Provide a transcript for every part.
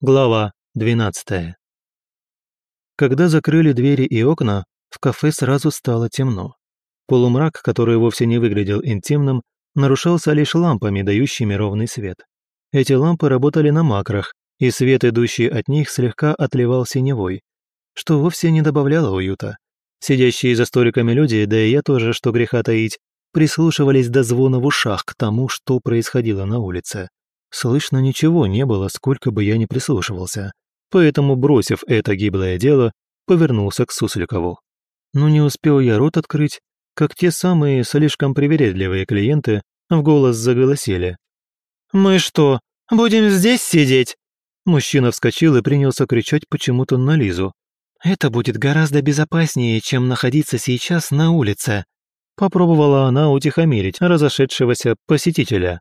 Глава 12. Когда закрыли двери и окна, в кафе сразу стало темно. Полумрак, который вовсе не выглядел интимным, нарушался лишь лампами, дающими ровный свет. Эти лампы работали на макрах, и свет, идущий от них, слегка отливал синевой, что вовсе не добавляло уюта. Сидящие за столиками люди, да и я тоже, что греха таить, прислушивались до звона в ушах к тому, что происходило на улице. Слышно ничего не было, сколько бы я ни прислушивался. Поэтому, бросив это гиблое дело, повернулся к Сусликову. Но не успел я рот открыть, как те самые слишком привередливые клиенты в голос заголосили. «Мы что, будем здесь сидеть?» Мужчина вскочил и принялся кричать почему-то на Лизу. «Это будет гораздо безопаснее, чем находиться сейчас на улице», попробовала она утихомирить разошедшегося посетителя.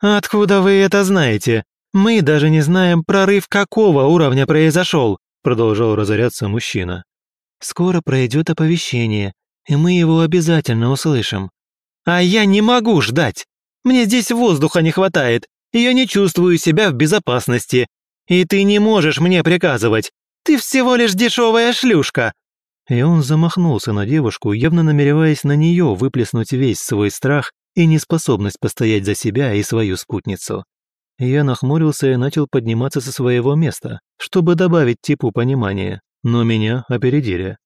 «Откуда вы это знаете? Мы даже не знаем, прорыв какого уровня произошел», продолжал разоряться мужчина. «Скоро пройдет оповещение, и мы его обязательно услышим». «А я не могу ждать! Мне здесь воздуха не хватает, и я не чувствую себя в безопасности. И ты не можешь мне приказывать. Ты всего лишь дешевая шлюшка!» И он замахнулся на девушку, явно намереваясь на нее выплеснуть весь свой страх и неспособность постоять за себя и свою спутницу. Я нахмурился и начал подниматься со своего места, чтобы добавить типу понимания, но меня опередили.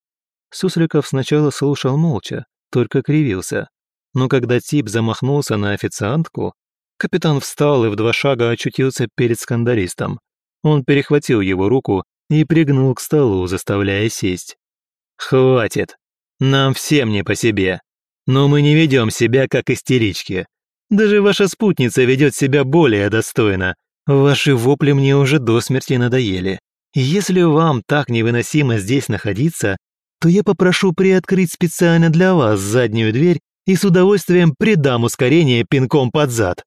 Сусликов сначала слушал молча, только кривился. Но когда тип замахнулся на официантку, капитан встал и в два шага очутился перед скандалистом. Он перехватил его руку и пригнул к столу, заставляя сесть. «Хватит! Нам всем не по себе!» Но мы не ведем себя как истерички. Даже ваша спутница ведет себя более достойно. Ваши вопли мне уже до смерти надоели. Если вам так невыносимо здесь находиться, то я попрошу приоткрыть специально для вас заднюю дверь и с удовольствием придам ускорение пинком под зад».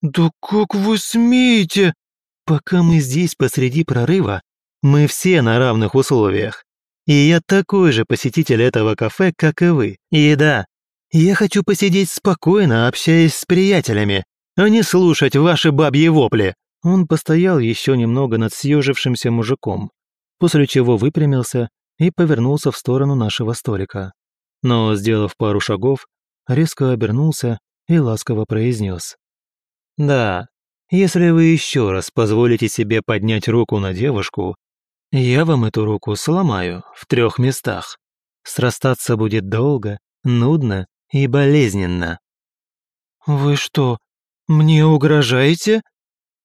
«Да как вы смеете?» «Пока мы здесь посреди прорыва, мы все на равных условиях. И я такой же посетитель этого кафе, как и вы. И да, я хочу посидеть спокойно, общаясь с приятелями, а не слушать ваши бабьи вопли». Он постоял еще немного над съежившимся мужиком, после чего выпрямился и повернулся в сторону нашего столика. Но, сделав пару шагов, резко обернулся и ласково произнес. «Да, если вы еще раз позволите себе поднять руку на девушку, я вам эту руку сломаю в трех местах. Срастаться будет долго, нудно и болезненно. «Вы что, мне угрожаете?»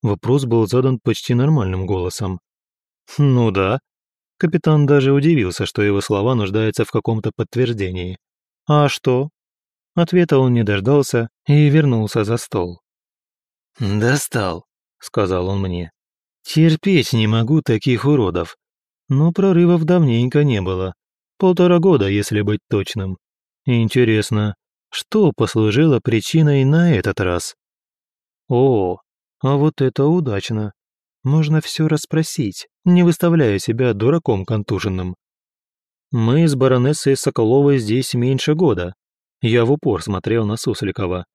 Вопрос был задан почти нормальным голосом. «Ну да». Капитан даже удивился, что его слова нуждаются в каком-то подтверждении. «А что?» Ответа он не дождался и вернулся за стол. «Достал», — сказал он мне. «Терпеть не могу таких уродов. Но прорывов давненько не было. Полтора года, если быть точным. Интересно, что послужило причиной на этот раз? О, а вот это удачно. Можно все расспросить, не выставляя себя дураком контуженным. Мы с баронессой Соколовой здесь меньше года. Я в упор смотрел на Сусликова.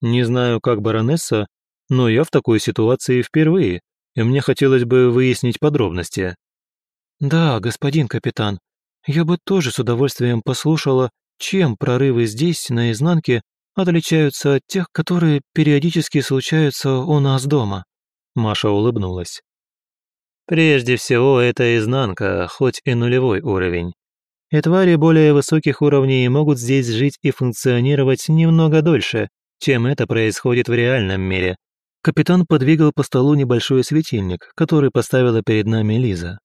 Не знаю, как баронесса, но я в такой ситуации впервые, и мне хотелось бы выяснить подробности. Да, господин капитан, я бы тоже с удовольствием послушала чем прорывы здесь, на изнанке, отличаются от тех, которые периодически случаются у нас дома?» Маша улыбнулась. «Прежде всего, это изнанка, хоть и нулевой уровень. И твари более высоких уровней могут здесь жить и функционировать немного дольше, чем это происходит в реальном мире». Капитан подвигал по столу небольшой светильник, который поставила перед нами Лиза.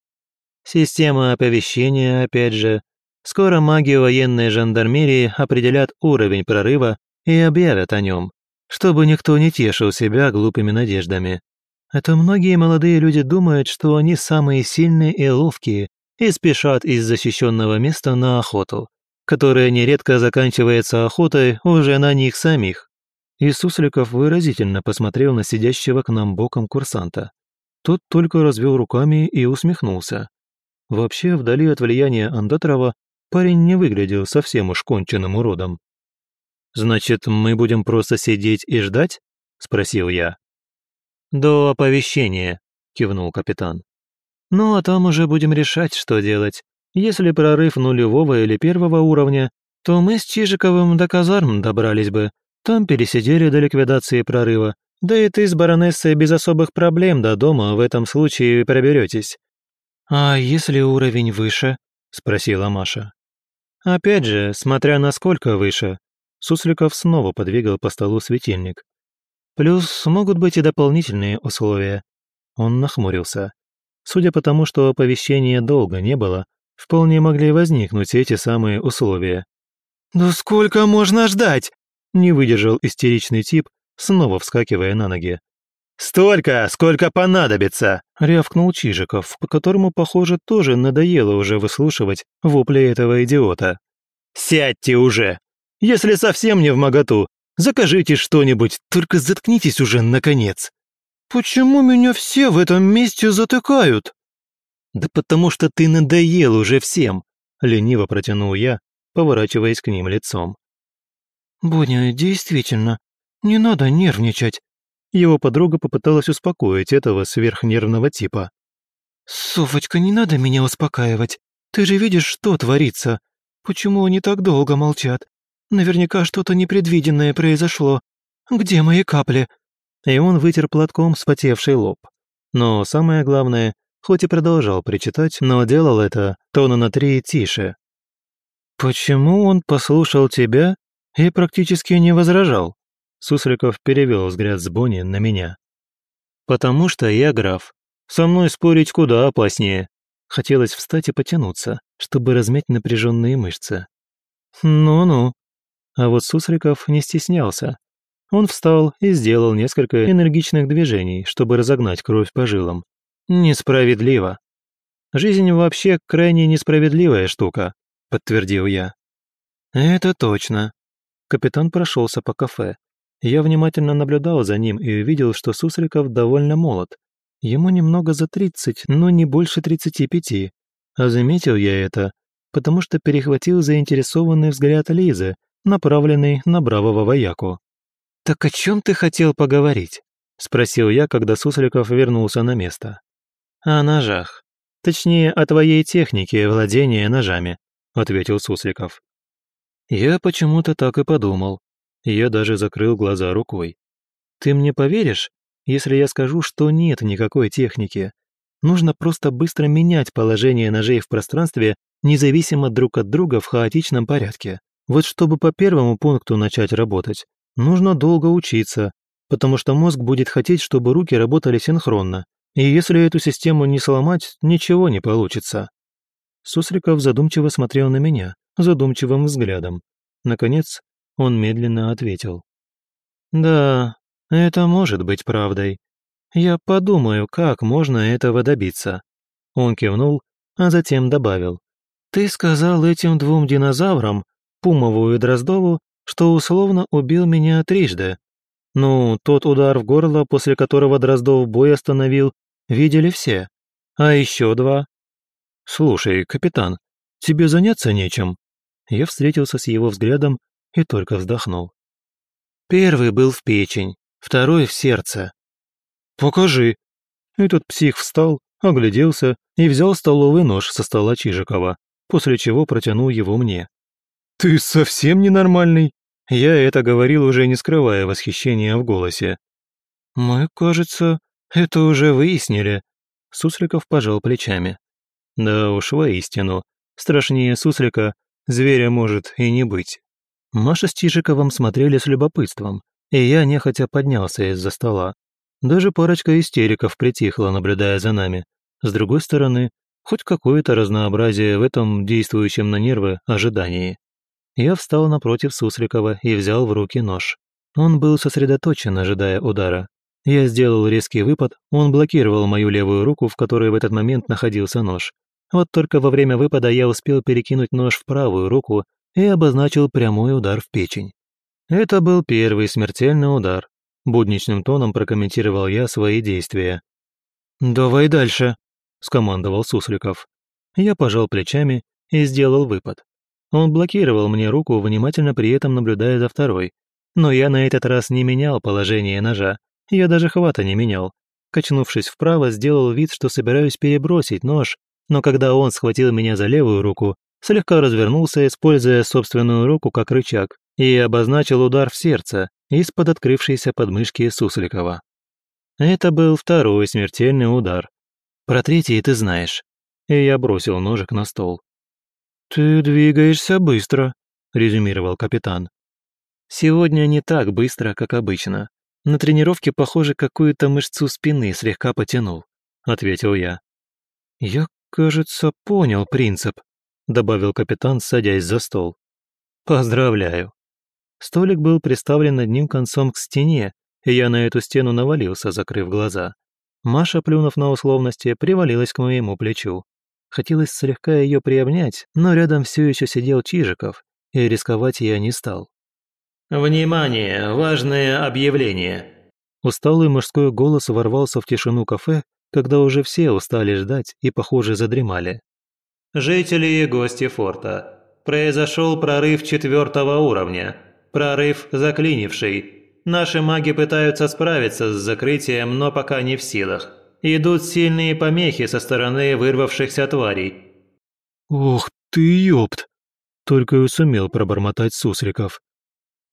Система оповещения, опять же, Скоро маги военной жандармерии определят уровень прорыва и объявят о нем, чтобы никто не тешил себя глупыми надеждами. Это многие молодые люди думают, что они самые сильные и ловкие и спешат из защищенного места на охоту, которая нередко заканчивается охотой уже на них самих. И Сусликов выразительно посмотрел на сидящего к нам боком курсанта. Тот только развел руками и усмехнулся. Вообще, вдали от влияния Андатрова Парень не выглядел совсем уж конченным уродом. «Значит, мы будем просто сидеть и ждать?» – спросил я. «До оповещения», – кивнул капитан. «Ну, а там уже будем решать, что делать. Если прорыв нулевого или первого уровня, то мы с Чижиковым до казарм добрались бы. Там пересидели до ликвидации прорыва. Да и ты с баронессой без особых проблем до дома в этом случае проберетесь. «А если уровень выше?» – спросила Маша. «Опять же, смотря насколько выше». Сусликов снова подвигал по столу светильник. «Плюс могут быть и дополнительные условия». Он нахмурился. Судя по тому, что оповещения долго не было, вполне могли возникнуть эти самые условия. «Да сколько можно ждать?» – не выдержал истеричный тип, снова вскакивая на ноги. «Столько, сколько понадобится!» — рявкнул Чижиков, по которому, похоже, тоже надоело уже выслушивать вопли этого идиота. «Сядьте уже! Если совсем не в моготу, закажите что-нибудь, только заткнитесь уже, наконец!» «Почему меня все в этом месте затыкают?» «Да потому что ты надоел уже всем!» — лениво протянул я, поворачиваясь к ним лицом. «Боня, действительно, не надо нервничать!» Его подруга попыталась успокоить этого сверхнервного типа. «Софочка, не надо меня успокаивать. Ты же видишь, что творится. Почему они так долго молчат? Наверняка что-то непредвиденное произошло. Где мои капли?» И он вытер платком вспотевший лоб. Но самое главное, хоть и продолжал причитать, но делал это тона на три тише. «Почему он послушал тебя и практически не возражал?» Сусликов перевел взгляд с Бонни на меня. «Потому что я граф. Со мной спорить куда опаснее». Хотелось встать и потянуться, чтобы размять напряженные мышцы. «Ну-ну». А вот Сусликов не стеснялся. Он встал и сделал несколько энергичных движений, чтобы разогнать кровь по жилам. «Несправедливо». «Жизнь вообще крайне несправедливая штука», — подтвердил я. «Это точно». Капитан прошелся по кафе, я внимательно наблюдал за ним и увидел, что Сусликов довольно молод. Ему немного за тридцать, но не больше тридцати пяти. А заметил я это, потому что перехватил заинтересованный взгляд Лизы, направленный на бравого вояку. «Так о чем ты хотел поговорить?» – спросил я, когда Сусликов вернулся на место. «О ножах. Точнее, о твоей технике владения ножами», – ответил Сусликов. Я почему-то так и подумал. Я даже закрыл глаза рукой. «Ты мне поверишь, если я скажу, что нет никакой техники? Нужно просто быстро менять положение ножей в пространстве, независимо друг от друга в хаотичном порядке. Вот чтобы по первому пункту начать работать, нужно долго учиться, потому что мозг будет хотеть, чтобы руки работали синхронно. И если эту систему не сломать, ничего не получится». Сусликов задумчиво смотрел на меня, задумчивым взглядом. Наконец, он медленно ответил. «Да, это может быть правдой. Я подумаю, как можно этого добиться». Он кивнул, а затем добавил. «Ты сказал этим двум динозаврам, Пумову и Дроздову, что условно убил меня трижды. Ну, тот удар в горло, после которого Дроздов бой остановил, видели все. А еще два. Слушай, капитан, тебе заняться нечем?» Я встретился с его взглядом и только вздохнул. Первый был в печень, второй в сердце. «Покажи». Этот псих встал, огляделся и взял столовый нож со стола Чижикова, после чего протянул его мне. «Ты совсем ненормальный?» Я это говорил, уже не скрывая восхищения в голосе. «Мы, кажется, это уже выяснили», — Сусликов пожал плечами. «Да уж, воистину, страшнее Суслика зверя может и не быть». Маша с Чижиковым смотрели с любопытством, и я нехотя поднялся из-за стола. Даже парочка истериков притихла, наблюдая за нами. С другой стороны, хоть какое-то разнообразие в этом действующем на нервы ожидании. Я встал напротив Сусликова и взял в руки нож. Он был сосредоточен, ожидая удара. Я сделал резкий выпад, он блокировал мою левую руку, в которой в этот момент находился нож. Вот только во время выпада я успел перекинуть нож в правую руку и обозначил прямой удар в печень. Это был первый смертельный удар. Будничным тоном прокомментировал я свои действия. «Давай дальше», – скомандовал Сусликов. Я пожал плечами и сделал выпад. Он блокировал мне руку, внимательно при этом наблюдая за второй. Но я на этот раз не менял положение ножа, я даже хвата не менял. Качнувшись вправо, сделал вид, что собираюсь перебросить нож, но когда он схватил меня за левую руку, слегка развернулся, используя собственную руку как рычаг, и обозначил удар в сердце из-под открывшейся подмышки Сусликова. Это был второй смертельный удар. Про третий ты знаешь. И я бросил ножик на стол. «Ты двигаешься быстро», — резюмировал капитан. «Сегодня не так быстро, как обычно. На тренировке, похоже, какую-то мышцу спины слегка потянул», — ответил я. «Я, кажется, понял принцип», — добавил капитан, садясь за стол. «Поздравляю». Столик был приставлен одним концом к стене, и я на эту стену навалился, закрыв глаза. Маша, плюнув на условности, привалилась к моему плечу. Хотелось слегка ее приобнять, но рядом все еще сидел Чижиков, и рисковать я не стал. «Внимание! Важное объявление!» Усталый мужской голос ворвался в тишину кафе, когда уже все устали ждать и, похоже, задремали. «Жители и гости форта, произошел прорыв четвертого уровня. Прорыв заклинивший. Наши маги пытаются справиться с закрытием, но пока не в силах. Идут сильные помехи со стороны вырвавшихся тварей». «Ух ты, ёпт!» Только и сумел пробормотать Сусликов.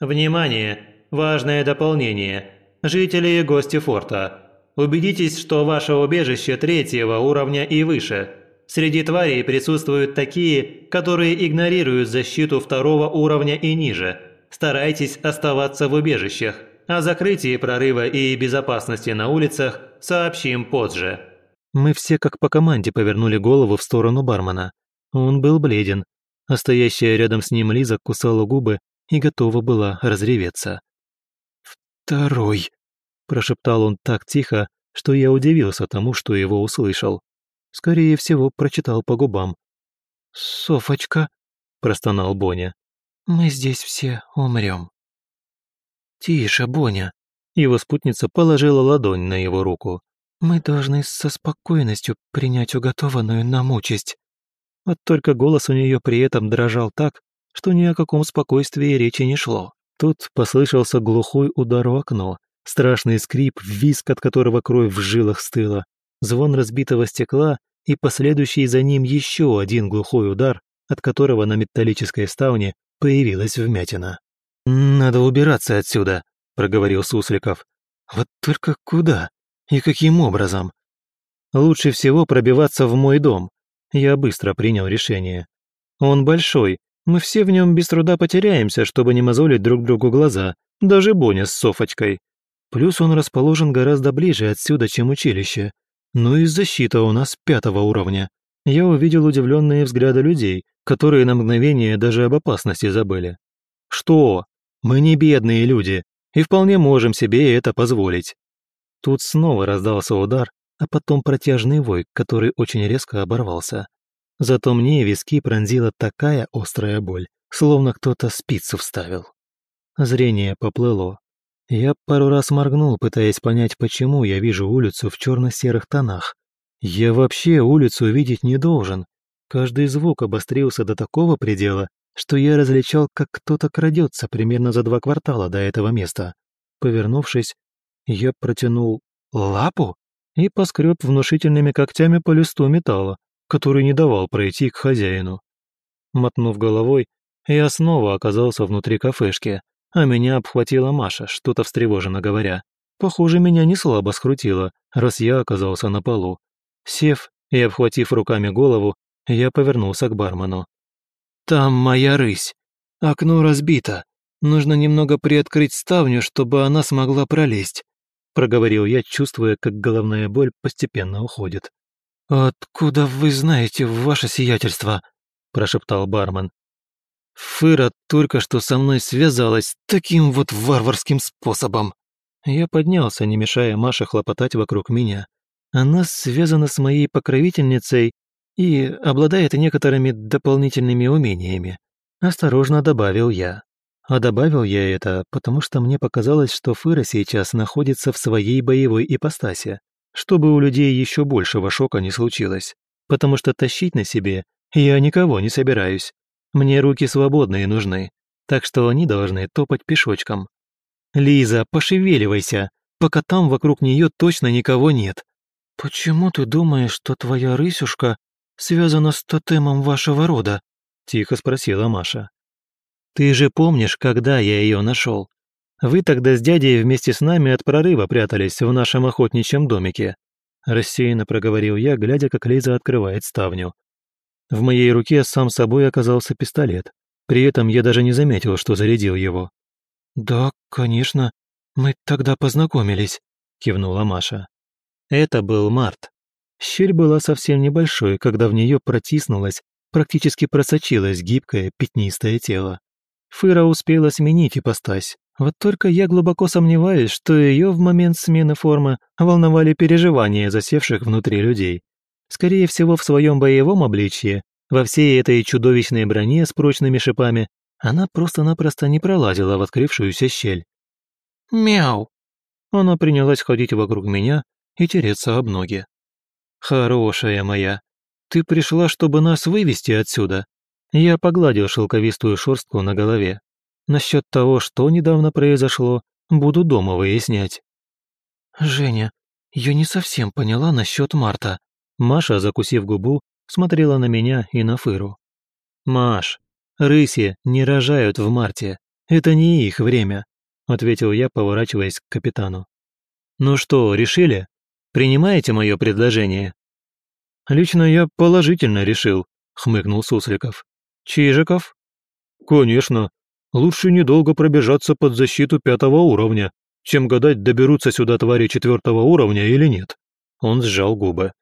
«Внимание! Важное дополнение! Жители и гости форта! Убедитесь, что ваше убежище третьего уровня и выше. Среди тварей присутствуют такие, которые игнорируют защиту второго уровня и ниже. Старайтесь оставаться в убежищах. О закрытии прорыва и безопасности на улицах сообщим позже». Мы все как по команде повернули голову в сторону бармена. Он был бледен, а стоящая рядом с ним Лиза кусала губы и готова была разреветься. «Второй», – прошептал он так тихо, что я удивился тому, что его услышал. Скорее всего, прочитал по губам. «Софочка», – простонал Боня, – «мы здесь все умрем». «Тише, Боня!» Его спутница положила ладонь на его руку. «Мы должны со спокойностью принять уготованную нам участь». Вот только голос у нее при этом дрожал так, что ни о каком спокойствии речи не шло. Тут послышался глухой удар в окно, страшный скрип, визг от которого кровь в жилах стыла, звон разбитого стекла и последующий за ним еще один глухой удар, от которого на металлической ставне появилась вмятина. «Надо убираться отсюда», – проговорил Сусликов. «Вот только куда? И каким образом?» «Лучше всего пробиваться в мой дом». Я быстро принял решение. «Он большой, мы все в нем без труда потеряемся, чтобы не мозолить друг другу глаза, даже Боня с Софочкой. Плюс он расположен гораздо ближе отсюда, чем училище. Ну и защита у нас пятого уровня. Я увидел удивленные взгляды людей, которые на мгновение даже об опасности забыли. Что? Мы не бедные люди и вполне можем себе это позволить. Тут снова раздался удар, а потом протяжный вой, который очень резко оборвался. Зато мне виски пронзила такая острая боль, словно кто-то спицу вставил. Зрение поплыло. Я пару раз моргнул, пытаясь понять, почему я вижу улицу в черно-серых тонах. Я вообще улицу видеть не должен. Каждый звук обострился до такого предела, что я различал, как кто-то крадется примерно за два квартала до этого места. Повернувшись, я протянул лапу и поскреб внушительными когтями по листу металла, который не давал пройти к хозяину. Мотнув головой, я снова оказался внутри кафешки, а меня обхватила Маша, что-то встревоженно говоря. Похоже, меня не слабо скрутило, раз я оказался на полу. Сев и обхватив руками голову, я повернулся к бармену. «Там моя рысь. Окно разбито. Нужно немного приоткрыть ставню, чтобы она смогла пролезть», проговорил я, чувствуя, как головная боль постепенно уходит. «Откуда вы знаете, ваше сиятельство?» прошептал бармен. «Фыра только что со мной связалась таким вот варварским способом». Я поднялся, не мешая Маше хлопотать вокруг меня. Она связана с моей покровительницей и обладает некоторыми дополнительными умениями. Осторожно добавил я. А добавил я это, потому что мне показалось, что Фыра сейчас находится в своей боевой ипостаси, чтобы у людей еще большего шока не случилось, потому что тащить на себе я никого не собираюсь. Мне руки свободные нужны, так что они должны топать пешочком. «Лиза, пошевеливайся, пока там вокруг нее точно никого нет. «Почему ты думаешь, что твоя рысюшка связана с тотемом вашего рода?» – тихо спросила Маша. «Ты же помнишь, когда я ее нашел? Вы тогда с дядей вместе с нами от прорыва прятались в нашем охотничьем домике», – рассеянно проговорил я, глядя, как Лиза открывает ставню. В моей руке сам собой оказался пистолет. При этом я даже не заметил, что зарядил его. «Да, конечно, мы тогда познакомились», – кивнула Маша. Это был март. Щель была совсем небольшой, когда в нее протиснулось, практически просочилось гибкое пятнистое тело. Фыра успела сменить ипостась. Вот только я глубоко сомневаюсь, что ее в момент смены формы волновали переживания засевших внутри людей. Скорее всего, в своем боевом обличье, во всей этой чудовищной броне с прочными шипами, она просто-напросто не пролазила в открывшуюся щель. «Мяу!» Она принялась ходить вокруг меня, и тереться об ноги. «Хорошая моя, ты пришла, чтобы нас вывести отсюда?» Я погладил шелковистую шерстку на голове. Насчет того, что недавно произошло, буду дома выяснять. «Женя, я не совсем поняла насчет Марта». Маша, закусив губу, смотрела на меня и на Фыру. «Маш, рыси не рожают в марте. Это не их время», ответил я, поворачиваясь к капитану. «Ну что, решили?» Принимаете мое предложение?» «Лично я положительно решил», — хмыкнул Сусликов. «Чижиков?» «Конечно. Лучше недолго пробежаться под защиту пятого уровня, чем гадать, доберутся сюда твари четвертого уровня или нет». Он сжал губы.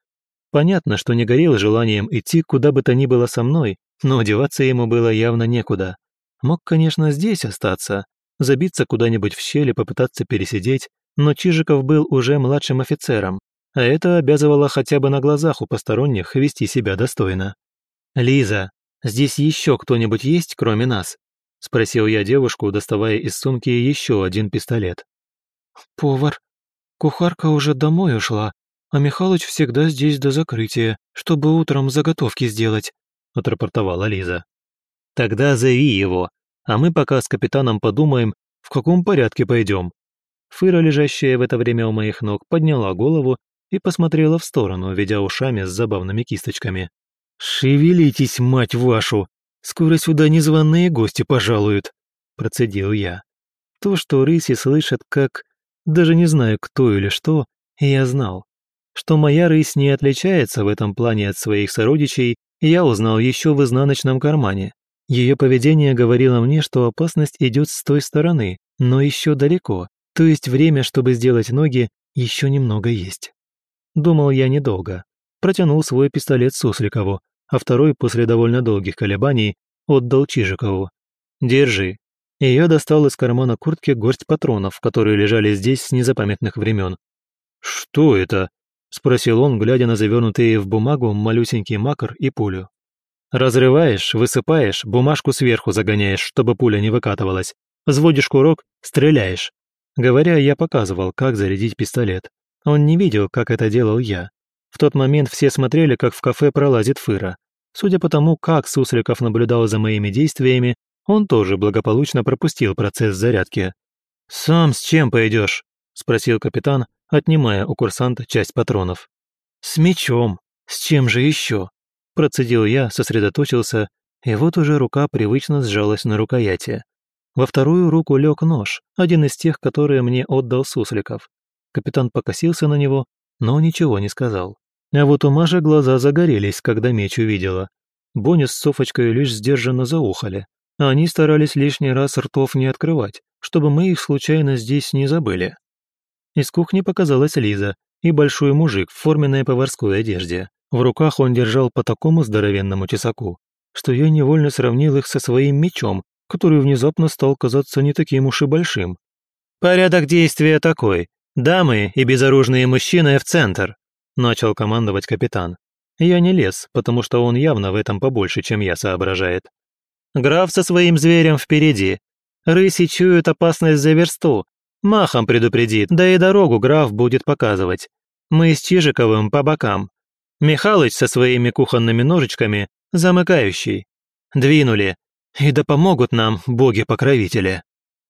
Понятно, что не горел желанием идти куда бы то ни было со мной, но одеваться ему было явно некуда. Мог, конечно, здесь остаться, забиться куда-нибудь в щель и попытаться пересидеть, но Чижиков был уже младшим офицером, а это обязывало хотя бы на глазах у посторонних вести себя достойно. «Лиза, здесь еще кто-нибудь есть, кроме нас?» – спросил я девушку, доставая из сумки еще один пистолет. «Повар, кухарка уже домой ушла, а Михалыч всегда здесь до закрытия, чтобы утром заготовки сделать», – отрапортовала Лиза. «Тогда зови его, а мы пока с капитаном подумаем, в каком порядке пойдем», Фыра, лежащая в это время у моих ног, подняла голову и посмотрела в сторону, ведя ушами с забавными кисточками. «Шевелитесь, мать вашу! Скоро сюда незваные гости пожалуют!» – процедил я. То, что рыси слышат как... Даже не знаю, кто или что, я знал. Что моя рысь не отличается в этом плане от своих сородичей, я узнал еще в изнаночном кармане. Ее поведение говорило мне, что опасность идет с той стороны, но еще далеко, то есть время, чтобы сделать ноги, еще немного есть. Думал я недолго. Протянул свой пистолет Сусликову, а второй, после довольно долгих колебаний, отдал Чижикову. «Держи». И я достал из кармана куртки горсть патронов, которые лежали здесь с незапамятных времен. «Что это?» – спросил он, глядя на завернутые в бумагу малюсенький макар и пулю. «Разрываешь, высыпаешь, бумажку сверху загоняешь, чтобы пуля не выкатывалась. Взводишь курок, стреляешь. Говоря, я показывал, как зарядить пистолет. Он не видел, как это делал я. В тот момент все смотрели, как в кафе пролазит фыра. Судя по тому, как Сусликов наблюдал за моими действиями, он тоже благополучно пропустил процесс зарядки. «Сам с чем пойдешь?» – спросил капитан, отнимая у курсанта часть патронов. «С мечом. С чем же еще?» Процедил я, сосредоточился, и вот уже рука привычно сжалась на рукояти. Во вторую руку лег нож, один из тех, которые мне отдал Сусликов. Капитан покосился на него, но ничего не сказал. А вот у Маши глаза загорелись, когда меч увидела. Боня с Софочкой лишь сдержанно заухали. А они старались лишний раз ртов не открывать, чтобы мы их случайно здесь не забыли. Из кухни показалась Лиза и большой мужик в форменной поварской одежде. В руках он держал по такому здоровенному тесаку, что я невольно сравнил их со своим мечом, который внезапно стал казаться не таким уж и большим. «Порядок действия такой. Дамы и безоружные мужчины в центр», – начал командовать капитан. Я не лез, потому что он явно в этом побольше, чем я соображает. Граф со своим зверем впереди. Рыси чуют опасность за версту. Махом предупредит, да и дорогу граф будет показывать. Мы с Чижиковым по бокам. Михалыч со своими кухонными ножичками замыкающий. Двинули, и да помогут нам боги-покровители.